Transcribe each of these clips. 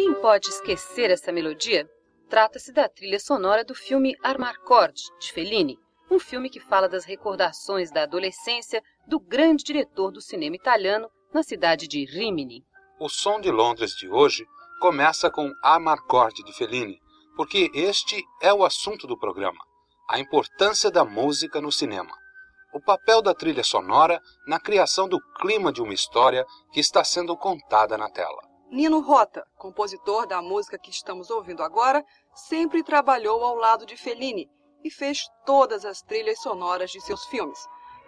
Quem pode esquecer essa melodia? Trata-se da trilha sonora do filme Armarcord, de Fellini, um filme que fala das recordações da adolescência do grande diretor do cinema italiano na cidade de Rimini. O som de Londres de hoje começa com Amarcord de Fellini, porque este é o assunto do programa: a importância da música no cinema. O papel da trilha sonora na criação do clima de uma história que está sendo contada na tela. Nino Rota, compositor da música que estamos ouvindo agora, sempre trabalhou ao lado de Fellini e fez todas as trilhas sonoras de seus filmes.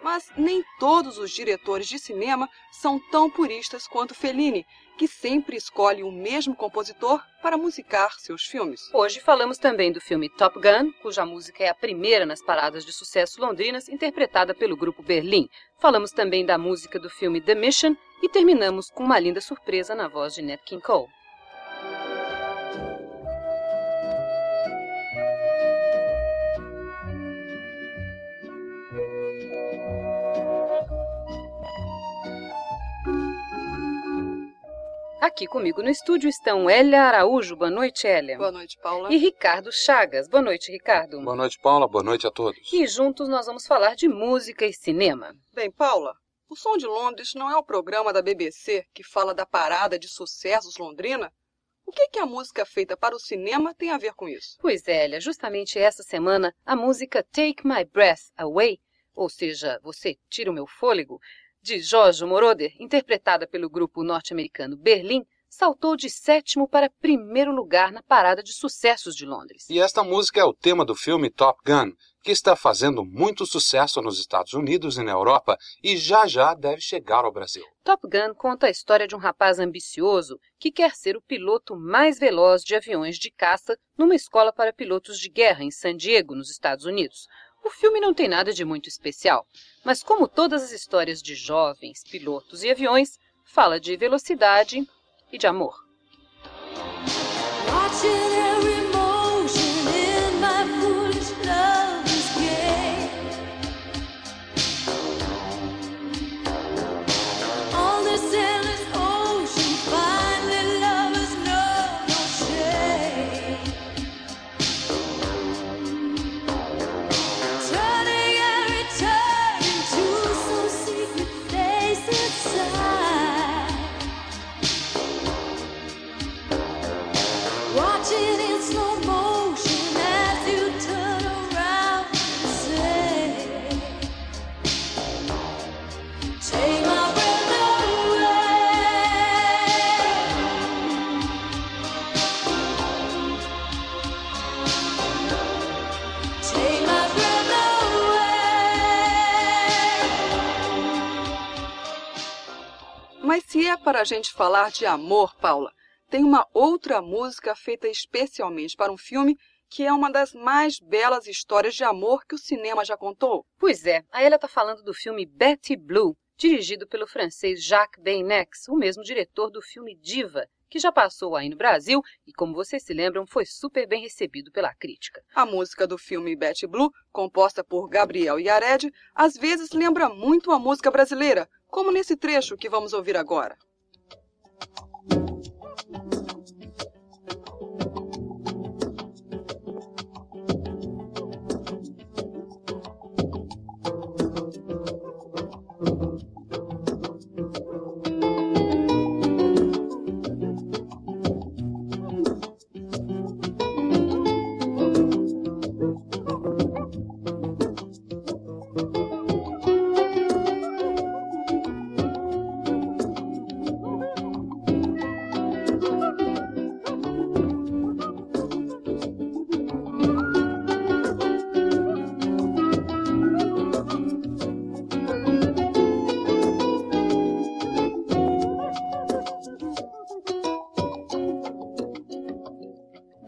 Mas nem todos os diretores de cinema são tão puristas quanto Fellini, que sempre escolhe o mesmo compositor para musicar seus filmes. Hoje falamos também do filme Top Gun, cuja música é a primeira nas paradas de sucesso londrinas, interpretada pelo grupo Berlim. Falamos também da música do filme The Mission e terminamos com uma linda surpresa na voz de Nat King Cole. Aqui comigo no estúdio estão Elia Araújo. Boa noite, Elia. Boa noite, Paula. E Ricardo Chagas. Boa noite, Ricardo. Boa noite, Paula. Boa noite a todos. E juntos nós vamos falar de música e cinema. Bem, Paula, o Som de Londres não é o programa da BBC que fala da parada de sucessos londrina? O que, que a música feita para o cinema tem a ver com isso? Pois é, Elia, justamente essa semana a música Take My Breath Away, ou seja, Você Tira o Meu Fôlego, de Jorge Moroder, interpretada pelo grupo norte-americano Berlim, saltou de sétimo para primeiro lugar na parada de sucessos de Londres. E esta música é o tema do filme Top Gun, que está fazendo muito sucesso nos Estados Unidos e na Europa e já já deve chegar ao Brasil. Top Gun conta a história de um rapaz ambicioso que quer ser o piloto mais veloz de aviões de caça numa escola para pilotos de guerra em San Diego, nos Estados Unidos. O filme não tem nada de muito especial, mas como todas as histórias de jovens, pilotos e aviões, fala de velocidade e de amor. Para a gente falar de amor, Paula, tem uma outra música feita especialmente para um filme que é uma das mais belas histórias de amor que o cinema já contou. Pois é, a ela está falando do filme Betty Blue, dirigido pelo francês Jacques Benex, o mesmo diretor do filme Diva, que já passou aí no Brasil e, como vocês se lembram, foi super bem recebido pela crítica. A música do filme Betty Blue, composta por Gabriel Yared, às vezes lembra muito a música brasileira, como nesse trecho que vamos ouvir agora. Thank you.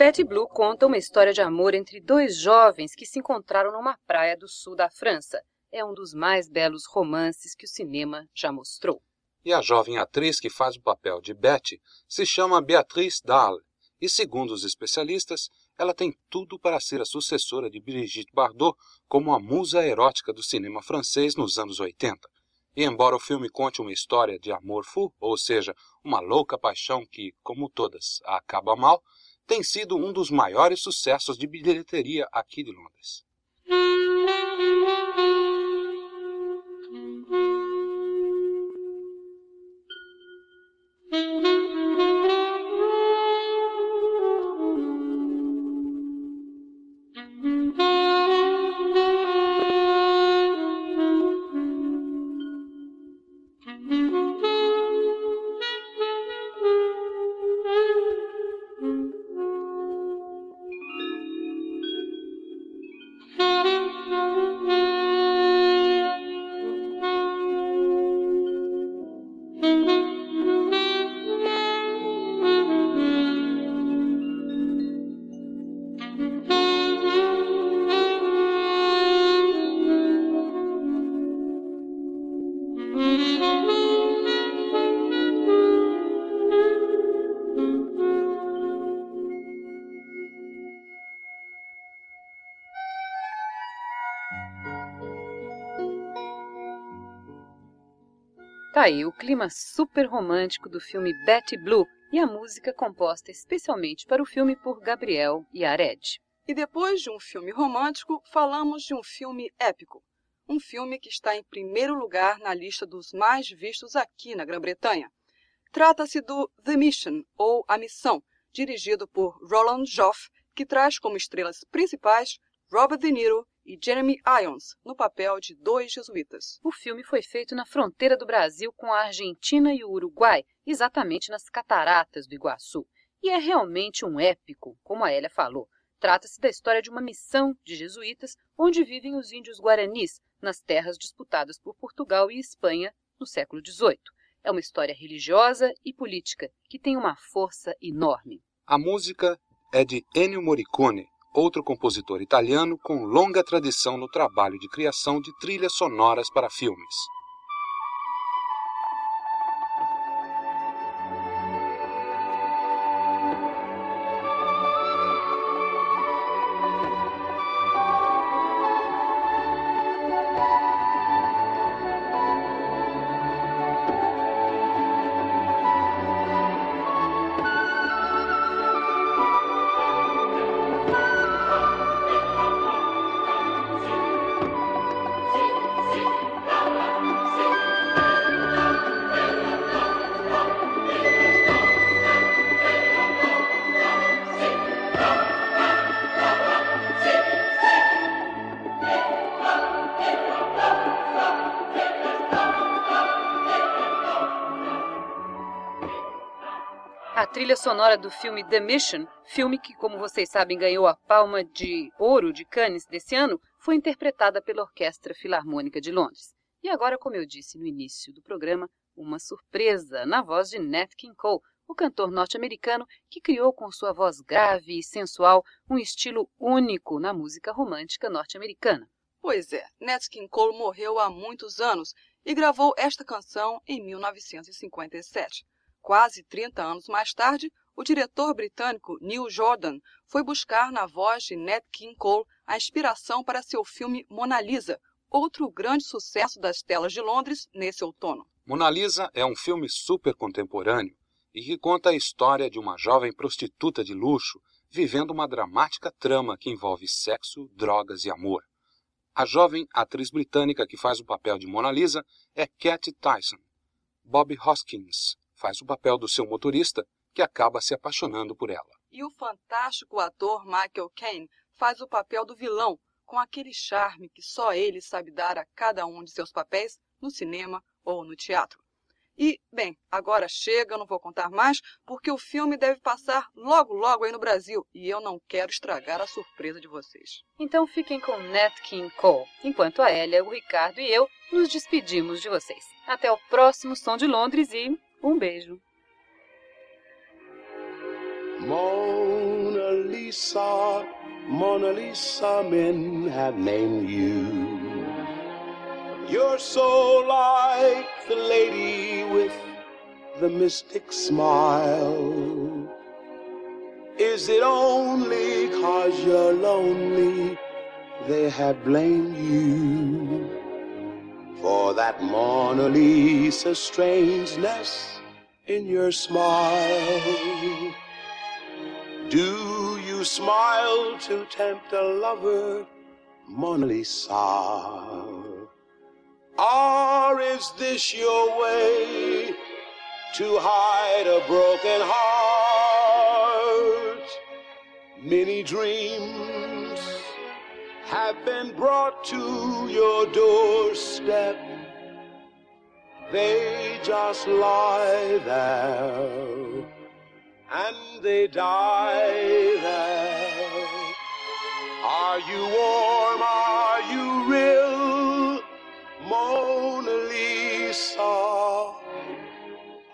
Betty Blue conta uma história de amor entre dois jovens que se encontraram numa praia do sul da França. É um dos mais belos romances que o cinema já mostrou. E a jovem atriz que faz o papel de Betty se chama Beatrice Dalle, e segundo os especialistas, ela tem tudo para ser a sucessora de Brigitte Bardot como a musa erótica do cinema francês nos anos 80. E embora o filme conte uma história de amor fu, ou seja, uma louca paixão que, como todas, acaba mal, tem sido um dos maiores sucessos de bilheteria aqui de Londres. Aí o clima super romântico do filme Betty Blue e a música composta especialmente para o filme por Gabriel Yared. E depois de um filme romântico, falamos de um filme épico. Um filme que está em primeiro lugar na lista dos mais vistos aqui na Grã-Bretanha. Trata-se do The Mission, ou A Missão, dirigido por Roland Joff, que traz como estrelas principais Robert De Niro e Jeremy Irons, no papel de dois jesuítas. O filme foi feito na fronteira do Brasil com a Argentina e o Uruguai, exatamente nas cataratas do Iguaçu. E é realmente um épico, como a Elia falou. Trata-se da história de uma missão de jesuítas onde vivem os índios guaranis, nas terras disputadas por Portugal e Espanha no século XVIII. É uma história religiosa e política que tem uma força enorme. A música é de Ennio Morricone, outro compositor italiano com longa tradição no trabalho de criação de trilhas sonoras para filmes. Trilha sonora do filme The Mission, filme que, como vocês sabem, ganhou a Palma de Ouro de Cannes desse ano, foi interpretada pela Orquestra Filarmônica de Londres. E agora, como eu disse no início do programa, uma surpresa na voz de Nat King Cole, o cantor norte-americano que criou com sua voz grave e sensual um estilo único na música romântica norte-americana. Pois é, Nat King Cole morreu há muitos anos e gravou esta canção em 1957. Quase 30 anos mais tarde, o diretor britânico Neil Jordan foi buscar na voz de Nat King Cole a inspiração para seu filme Mona Lisa, outro grande sucesso das telas de Londres nesse outono. Mona Lisa é um filme super contemporâneo e que conta a história de uma jovem prostituta de luxo vivendo uma dramática trama que envolve sexo, drogas e amor. A jovem atriz britânica que faz o papel de Mona Lisa é Cat Tyson. Bob Hoskins faz o papel do seu motorista, que acaba se apaixonando por ela. E o fantástico ator Michael Caine faz o papel do vilão, com aquele charme que só ele sabe dar a cada um de seus papéis no cinema ou no teatro. E, bem, agora chega, não vou contar mais, porque o filme deve passar logo, logo aí no Brasil e eu não quero estragar a surpresa de vocês. Então fiquem com Nat King Cole, enquanto a Elia, o Ricardo e eu nos despedimos de vocês. Até o próximo Som de Londres e um beijo. Mona Lisa, Mona Lisa, men have named you. You're so like the lady with the mystic smile. Is it only cause you're lonely they have blamed you? for that Mona Lisa strangeness in your smile. Do you smile to tempt a lover, Mona Lisa? Or is this your way to hide a broken heart? Many dreams have been brought to your doorstep. They just lie there and they die there. Are you warm? Are you real? Mona Lisa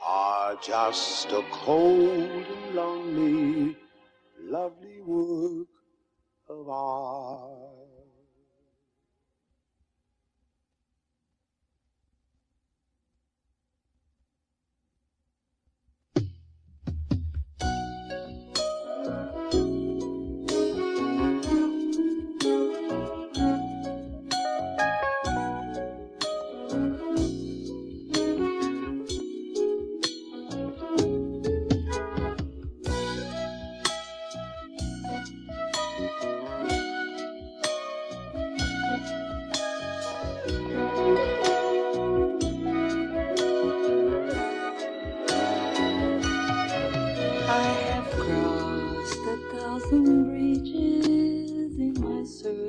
are just a cold and lonely, lovely work of art.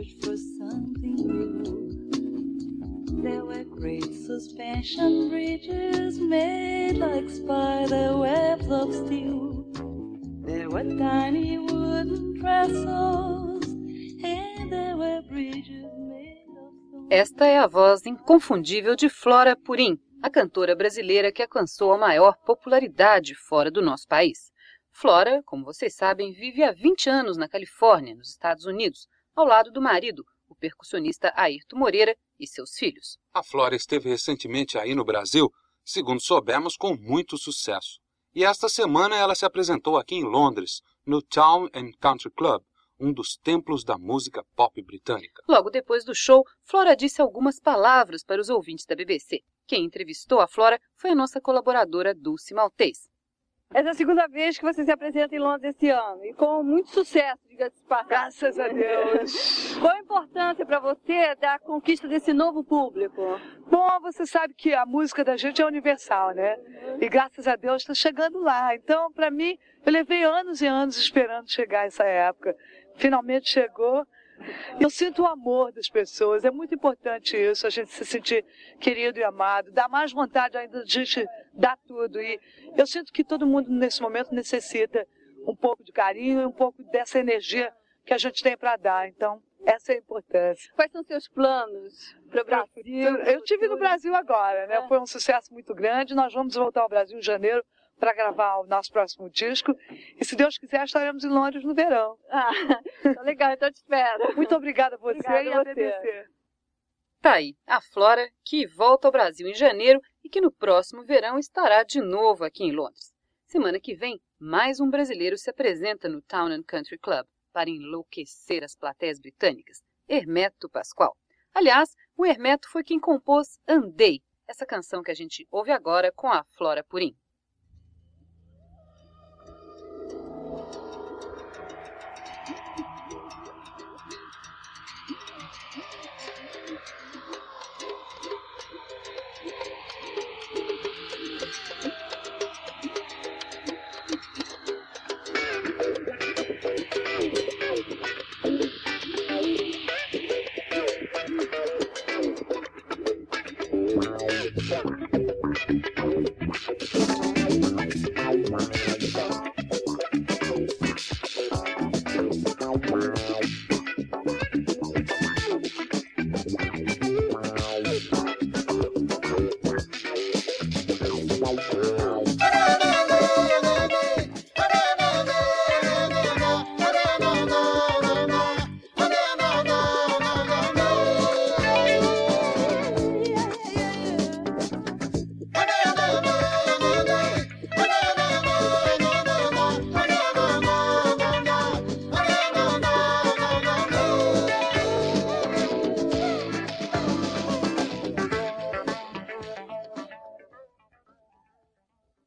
Search for something new. There were great suspension bridges made like spider webs of steel. There were tiny wooden trestles, and there were bridges made of stone. Esta é a voz inconfundível de Flora Purim, a cantora brasileira que alcançou a maior popularidade fora do nosso país. Flora, como vocês sabem, vive há 20 anos na Califórnia, nos Estados Unidos, ao lado do marido, o percussionista Ayrton Moreira, e seus filhos. A Flora esteve recentemente aí no Brasil, segundo soubemos, com muito sucesso. E esta semana ela se apresentou aqui em Londres, no Town and Country Club, um dos templos da música pop britânica. Logo depois do show, Flora disse algumas palavras para os ouvintes da BBC. Quem entrevistou a Flora foi a nossa colaboradora Dulce Maltês. Essa é a segunda vez que você se apresenta em Londres esse ano e com muito sucesso, diga-se de passagem. Graças a Deus. Qual a importância para você da conquista desse novo público? Bom, você sabe que a música da gente é universal, né? E graças a Deus está chegando lá. Então, para mim, eu levei anos e anos esperando chegar essa época. Finalmente chegou. Eu sinto o amor das pessoas, é muito importante isso, a gente se sentir querido e amado, dá mais vontade ainda de a gente dar tudo. E eu sinto que todo mundo nesse momento necessita um pouco de carinho e um pouco dessa energia que a gente tem para dar. Então, essa é a importância. Quais são seus planos para o Brasil? Eu, eu tive no Brasil agora, né? É. Foi um sucesso muito grande. Nós vamos voltar ao Brasil em janeiro para gravar o nosso próximo disco. E se Deus quiser, estaremos em Londres no verão. Ah, tá legal, então eu te espero. Muito obrigada a você Obrigada e a você. BBC. Tá aí, a Flora, que volta ao Brasil em janeiro e que no próximo verão estará de novo aqui em Londres. Semana que vem, mais um brasileiro se apresenta no Town and Country Club para enlouquecer as plateias britânicas, Hermeto Pascoal. Aliás, o Hermeto foi quem compôs Andei, essa canção que a gente ouve agora com a Flora Purim.